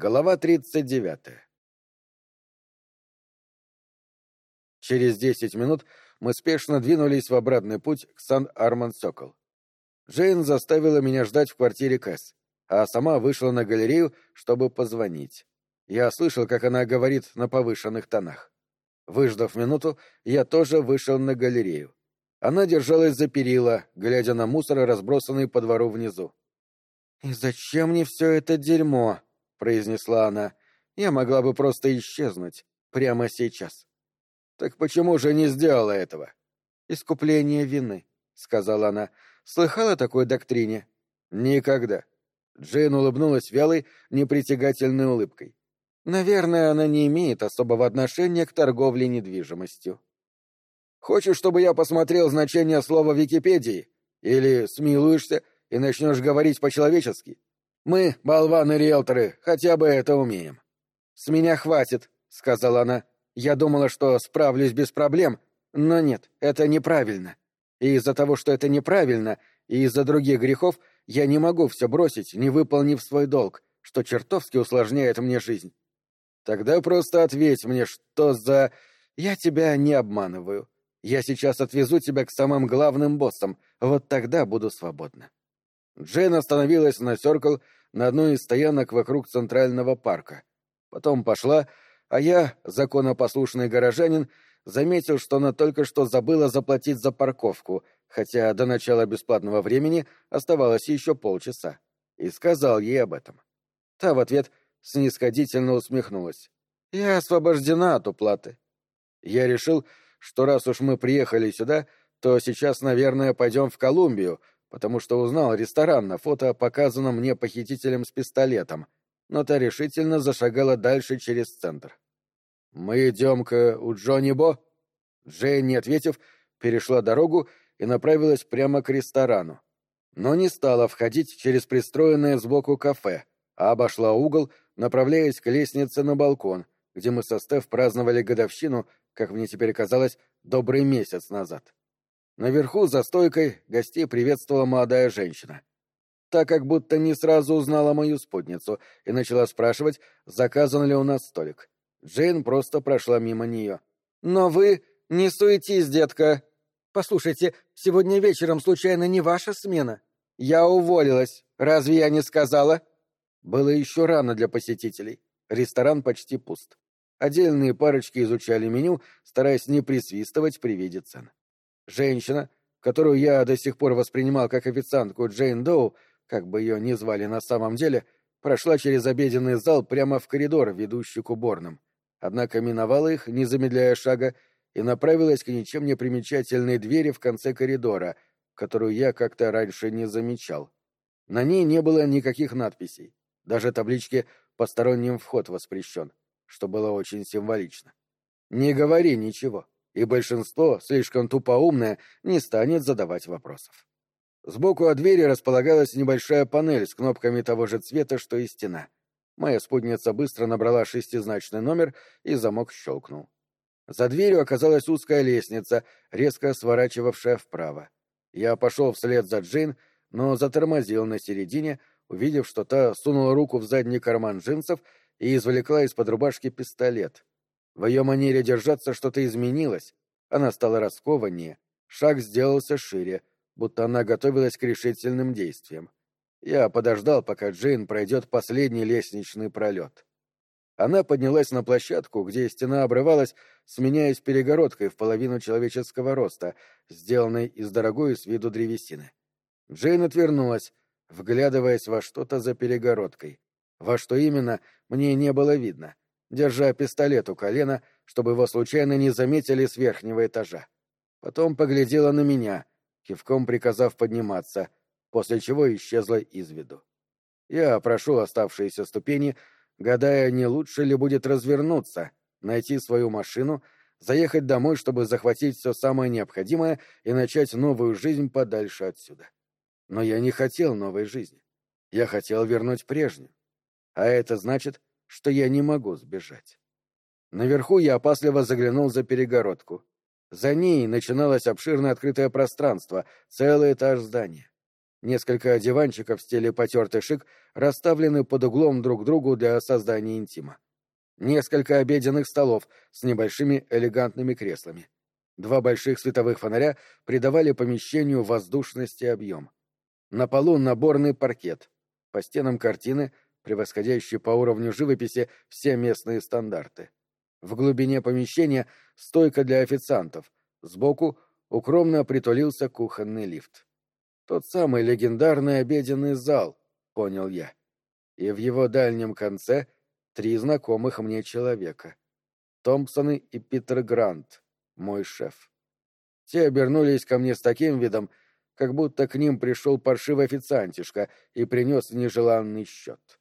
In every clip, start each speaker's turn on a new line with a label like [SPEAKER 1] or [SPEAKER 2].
[SPEAKER 1] Голова 39. Через десять минут мы спешно двинулись в обратный путь к Сан-Арман-Сокол. Джейн заставила меня ждать в квартире Кэс, а сама вышла на галерею, чтобы позвонить. Я слышал, как она говорит на повышенных тонах. Выждав минуту, я тоже вышел на галерею. Она держалась за перила, глядя на мусор, разбросанный по двору внизу. «И зачем мне все это дерьмо?» — произнесла она. «Я могла бы просто исчезнуть. Прямо сейчас». «Так почему же не сделала этого?» «Искупление вины», — сказала она. «Слыхала о такой доктрине?» «Никогда». Джейн улыбнулась вялой, непритягательной улыбкой. «Наверное, она не имеет особого отношения к торговле недвижимостью». «Хочешь, чтобы я посмотрел значение слова Википедии? Или смилуешься и начнешь говорить по-человечески? Мы, болваны-риэлторы, хотя бы это умеем. — С меня хватит, — сказала она. Я думала, что справлюсь без проблем, но нет, это неправильно. И из-за того, что это неправильно, и из-за других грехов, я не могу все бросить, не выполнив свой долг, что чертовски усложняет мне жизнь. Тогда просто ответь мне, что за... Я тебя не обманываю. Я сейчас отвезу тебя к самым главным боссам, вот тогда буду свободна. Джейн остановилась на Сёркл на одной из стоянок вокруг Центрального парка. Потом пошла, а я, законопослушный горожанин, заметил, что она только что забыла заплатить за парковку, хотя до начала бесплатного времени оставалось еще полчаса, и сказал ей об этом. Та в ответ снисходительно усмехнулась. «Я освобождена от уплаты». Я решил, что раз уж мы приехали сюда, то сейчас, наверное, пойдем в Колумбию, потому что узнал ресторан на фото, показанном мне похитителем с пистолетом, но та решительно зашагала дальше через центр. «Мы идем-ка у Джонни Бо?» Джейн, не ответив, перешла дорогу и направилась прямо к ресторану. Но не стала входить через пристроенное сбоку кафе, а обошла угол, направляясь к лестнице на балкон, где мы со Стеф праздновали годовщину, как мне теперь казалось, добрый месяц назад. Наверху, за стойкой, гостей приветствовала молодая женщина. Так как будто не сразу узнала мою спутницу и начала спрашивать, заказан ли у нас столик. Джейн просто прошла мимо нее. «Но вы не суетись, детка!» «Послушайте, сегодня вечером случайно не ваша смена?» «Я уволилась. Разве я не сказала?» Было еще рано для посетителей. Ресторан почти пуст. Отдельные парочки изучали меню, стараясь не присвистывать при виде цен. Женщина, которую я до сих пор воспринимал как официантку Джейн Доу, как бы ее ни звали на самом деле, прошла через обеденный зал прямо в коридор, ведущий к уборным. Однако миновала их, не замедляя шага, и направилась к ничем не примечательной двери в конце коридора, которую я как-то раньше не замечал. На ней не было никаких надписей. Даже таблички «Посторонним вход воспрещен», что было очень символично. «Не говори ничего», и большинство, слишком тупоумное, не станет задавать вопросов. Сбоку от двери располагалась небольшая панель с кнопками того же цвета, что и стена. Моя спутница быстро набрала шестизначный номер, и замок щелкнул. За дверью оказалась узкая лестница, резко сворачивавшая вправо. Я пошел вслед за Джейн, но затормозил на середине, увидев, что та сунула руку в задний карман джинсов и извлекла из-под рубашки пистолет. В ее манере держаться что-то изменилось. Она стала раскованнее, шаг сделался шире, будто она готовилась к решительным действиям. Я подождал, пока Джейн пройдет последний лестничный пролет. Она поднялась на площадку, где стена обрывалась, сменяясь перегородкой в половину человеческого роста, сделанной из дорогой с виду древесины. Джейн отвернулась, вглядываясь во что-то за перегородкой. Во что именно, мне не было видно — держа пистолет у колена, чтобы его случайно не заметили с верхнего этажа. Потом поглядела на меня, кивком приказав подниматься, после чего исчезла из виду. Я прошел оставшиеся ступени, гадая, не лучше ли будет развернуться, найти свою машину, заехать домой, чтобы захватить все самое необходимое и начать новую жизнь подальше отсюда. Но я не хотел новой жизни. Я хотел вернуть прежнюю. А это значит, что я не могу сбежать. Наверху я опасливо заглянул за перегородку. За ней начиналось обширное открытое пространство, целый этаж здания. Несколько диванчиков в стиле потертый шик расставлены под углом друг к другу для создания интима. Несколько обеденных столов с небольшими элегантными креслами. Два больших световых фонаря придавали помещению воздушность и объем. На полу наборный паркет. По стенам картины, превосходящие по уровню живописи все местные стандарты. В глубине помещения стойка для официантов. Сбоку укромно притулился кухонный лифт. Тот самый легендарный обеденный зал, понял я. И в его дальнем конце три знакомых мне человека. Томпсоны и Питер Грант, мой шеф. Те обернулись ко мне с таким видом, как будто к ним пришел паршивый официантишка и принес нежеланный счет.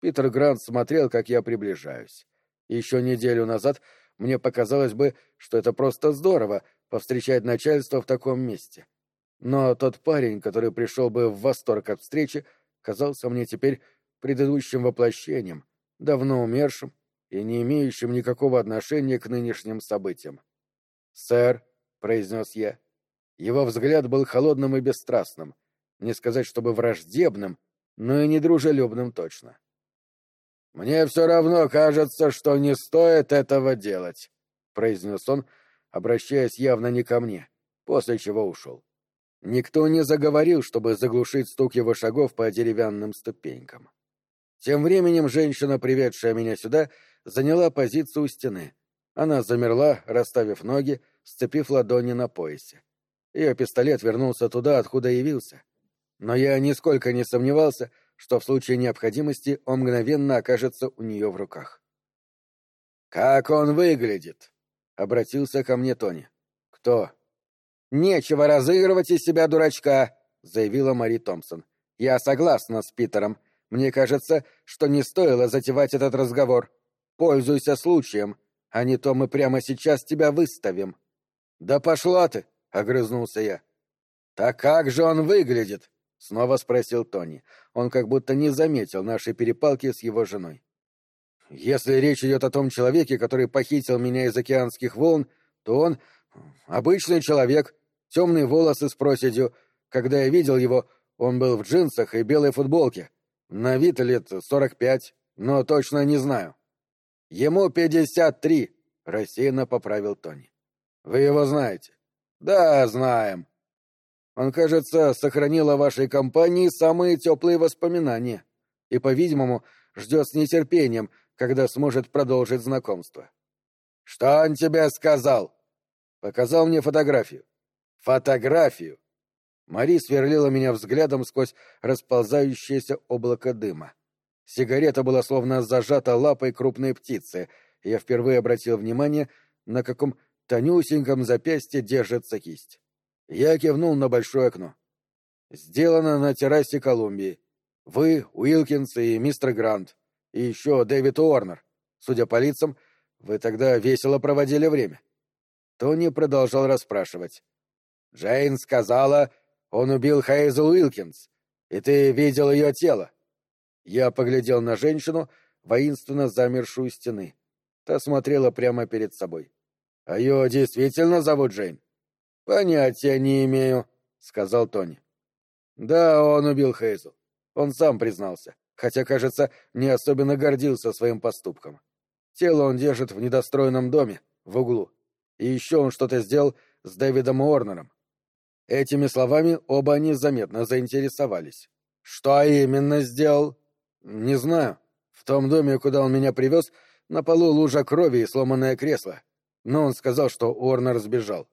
[SPEAKER 1] Питер Грант смотрел, как я приближаюсь. Еще неделю назад мне показалось бы, что это просто здорово — повстречать начальство в таком месте. — но тот парень, который пришел бы в восторг от встречи, казался мне теперь предыдущим воплощением, давно умершим и не имеющим никакого отношения к нынешним событиям. «Сэр», — произнес я, — его взгляд был холодным и бесстрастным, не сказать, чтобы враждебным, но и недружелюбным точно. «Мне все равно кажется, что не стоит этого делать», — произнес он, обращаясь явно не ко мне, после чего ушел. Никто не заговорил, чтобы заглушить стук его шагов по деревянным ступенькам. Тем временем женщина, приведшая меня сюда, заняла позицию у стены. Она замерла, расставив ноги, сцепив ладони на поясе. Ее пистолет вернулся туда, откуда явился. Но я нисколько не сомневался, что в случае необходимости он мгновенно окажется у нее в руках. «Как он выглядит?» — обратился ко мне Тони. «Кто?» «Нечего разыгрывать из себя дурачка», — заявила Мари Томпсон. «Я согласна с Питером. Мне кажется, что не стоило затевать этот разговор. Пользуйся случаем, а не то мы прямо сейчас тебя выставим». «Да пошла ты!» — огрызнулся я. «Так как же он выглядит?» — снова спросил Тони. Он как будто не заметил нашей перепалки с его женой. «Если речь идет о том человеке, который похитил меня из океанских волн, то он обычный человек, темные волосы с проседью. Когда я видел его, он был в джинсах и белой футболке. На вид лет сорок пять, но точно не знаю. Ему пятьдесят три, рассеянно поправил Тони. Вы его знаете? Да, знаем. Он, кажется, сохранил о вашей компании самые теплые воспоминания и, по-видимому, ждет с нетерпением, когда сможет продолжить знакомство. Что он тебе сказал? Показал мне фотографию. Фотографию. Мари сверлила меня взглядом сквозь расползающееся облако дыма. Сигарета была словно зажата лапой крупной птицы, и я впервые обратил внимание, на каком тонюсеньком запястье держится кисть. Я кивнул на большое окно. «Сделано на террасе Колумбии. Вы, Уилкинс и мистер Грант. И еще Дэвид Уорнер. Судя по лицам, вы тогда весело проводили время». Тони продолжал расспрашивать. Джейн сказала, он убил Хейзел Уилкинс, и ты видел ее тело. Я поглядел на женщину, воинственно замершую стены. Та смотрела прямо перед собой. А ее действительно зовут Джейн? Понятия не имею, сказал Тони. Да, он убил Хейзел. Он сам признался, хотя, кажется, не особенно гордился своим поступком. Тело он держит в недостроенном доме, в углу. И еще он что-то сделал с Дэвидом Уорнером. Этими словами оба они заметно заинтересовались. «Что именно сделал?» «Не знаю. В том доме, куда он меня привез, на полу лужа крови и сломанное кресло. Но он сказал, что Уорнер сбежал.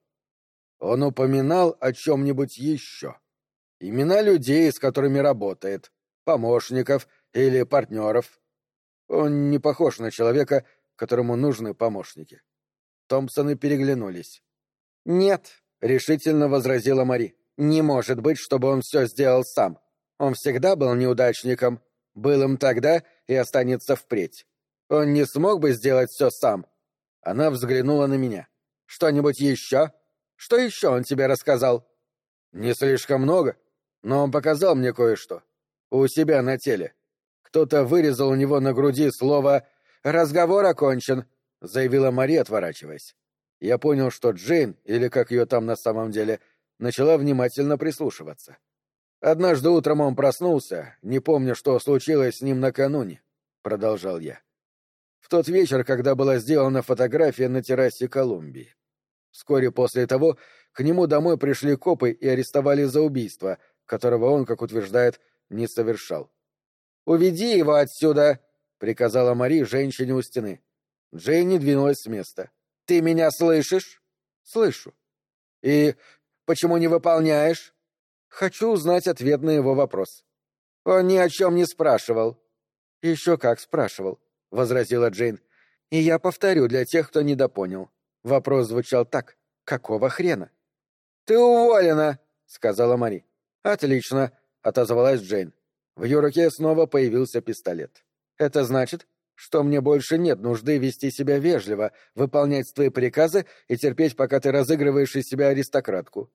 [SPEAKER 1] Он упоминал о чем-нибудь еще. Имена людей, с которыми работает, помощников или партнеров. Он не похож на человека, которому нужны помощники. Томпсоны переглянулись. «Нет», — решительно возразила Мари. «Не может быть, чтобы он все сделал сам. Он всегда был неудачником. Был им тогда и останется впредь. Он не смог бы сделать все сам». Она взглянула на меня. «Что-нибудь еще? Что еще он тебе рассказал?» «Не слишком много, но он показал мне кое-что. У себя на теле. Кто-то вырезал у него на груди слово «Разговор окончен», — заявила Мари, отворачиваясь я понял, что Джейн, или как ее там на самом деле, начала внимательно прислушиваться. Однажды утром он проснулся, не помня, что случилось с ним накануне, — продолжал я. В тот вечер, когда была сделана фотография на террасе Колумбии. Вскоре после того к нему домой пришли копы и арестовали за убийство, которого он, как утверждает, не совершал. «Уведи его отсюда!» — приказала Мари женщине у стены. Джейни двинулась с места. «Ты меня слышишь?» «Слышу». «И почему не выполняешь?» «Хочу узнать ответ на его вопрос». «Он ни о чем не спрашивал». «Еще как спрашивал», — возразила Джейн. «И я повторю для тех, кто недопонял. Вопрос звучал так. Какого хрена?» «Ты уволена!» — сказала Мари. «Отлично!» — отозвалась Джейн. В ее руке снова появился пистолет. «Это значит, что мне больше нет нужды вести себя вежливо, выполнять твои приказы и терпеть, пока ты разыгрываешь из себя аристократку.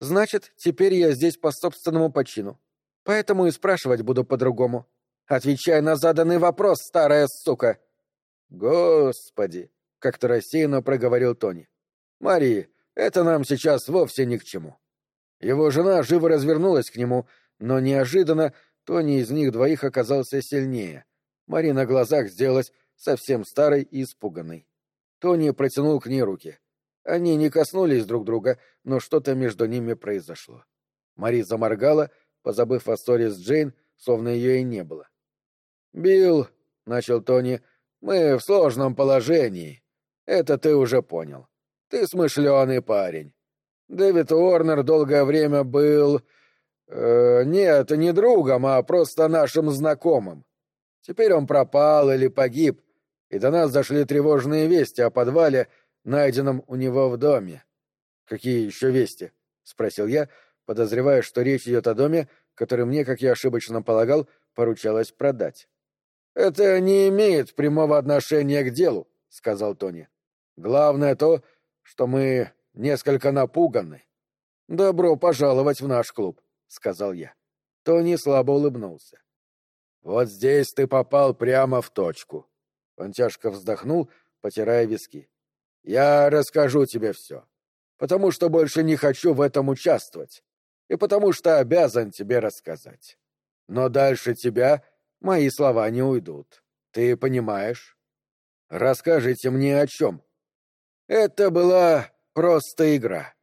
[SPEAKER 1] Значит, теперь я здесь по собственному почину. Поэтому и спрашивать буду по-другому. Отвечай на заданный вопрос, старая сука!» «Господи!» — как-то рассеянно проговорил Тони. «Мари, это нам сейчас вовсе ни к чему». Его жена живо развернулась к нему, но неожиданно Тони из них двоих оказался сильнее. Мари на глазах сделалась совсем старой и испуганной. Тони протянул к ней руки. Они не коснулись друг друга, но что-то между ними произошло. Мари заморгала, позабыв о ссоре с Джейн, словно ее и не было. «Билл», — начал Тони, — «мы в сложном положении. Это ты уже понял. Ты смышленый парень. Дэвид Уорнер долгое время был... Э, нет, не другом, а просто нашим знакомым. Теперь он пропал или погиб, и до нас дошли тревожные вести о подвале, найденном у него в доме. «Какие еще вести?» — спросил я, подозревая, что речь идет о доме, который мне, как я ошибочно полагал, поручалось продать. «Это не имеет прямого отношения к делу», — сказал Тони. «Главное то, что мы несколько напуганы. Добро пожаловать в наш клуб», — сказал я. Тони слабо улыбнулся. «Вот здесь ты попал прямо в точку». Он тяжко вздохнул, потирая виски. «Я расскажу тебе все. Потому что больше не хочу в этом участвовать. И потому что обязан тебе рассказать. Но дальше тебя мои слова не уйдут. Ты понимаешь? Расскажите мне о чем?» «Это была просто игра.